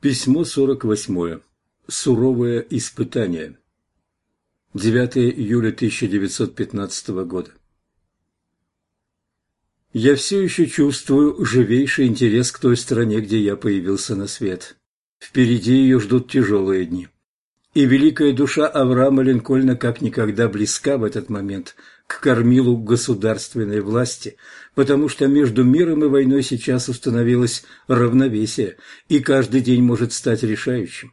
Письмо 48. Суровое испытание. 9 июля 1915 года. Я все еще чувствую живейший интерес к той стране, где я появился на свет. Впереди ее ждут тяжелые дни. И великая душа Авраама Линкольна как никогда близка в этот момент к кормилу государственной власти, потому что между миром и войной сейчас установилось равновесие, и каждый день может стать решающим.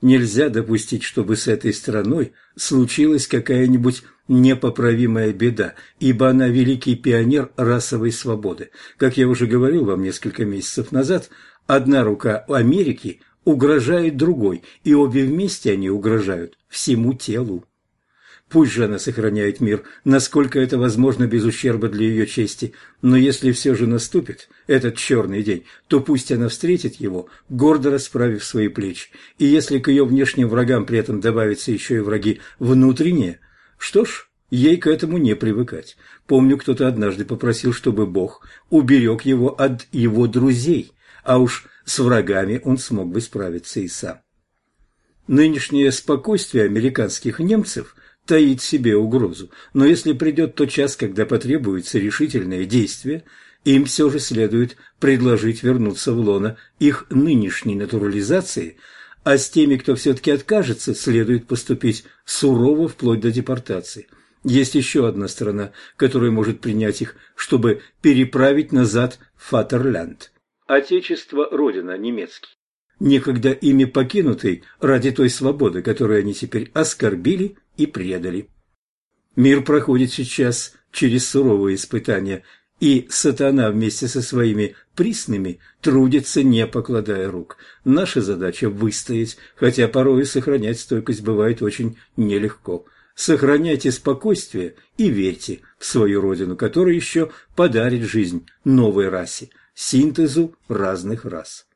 Нельзя допустить, чтобы с этой страной случилась какая-нибудь непоправимая беда, ибо она великий пионер расовой свободы. Как я уже говорил вам несколько месяцев назад, одна рука Америки угрожает другой, и обе вместе они угрожают всему телу. Пусть же она сохраняет мир, насколько это возможно без ущерба для ее чести, но если все же наступит этот черный день, то пусть она встретит его, гордо расправив свои плечи, и если к ее внешним врагам при этом добавятся еще и враги внутренние, что ж, ей к этому не привыкать. Помню, кто-то однажды попросил, чтобы Бог уберег его от его друзей, а уж с врагами он смог бы справиться и сам. Нынешнее спокойствие американских немцев – таит себе угрозу, но если придет тот час, когда потребуется решительное действие, им все же следует предложить вернуться в лоно их нынешней натурализации, а с теми, кто все-таки откажется, следует поступить сурово вплоть до депортации. Есть еще одна страна, которая может принять их, чтобы переправить назад в Фатерлянд. Отечество, родина, немецкий некогда ими покинутой ради той свободы, которую они теперь оскорбили и предали. Мир проходит сейчас через суровые испытания, и сатана вместе со своими присными трудится, не покладая рук. Наша задача – выстоять, хотя порой сохранять стойкость бывает очень нелегко. Сохраняйте спокойствие и верьте в свою родину, которая еще подарит жизнь новой расе, синтезу разных рас.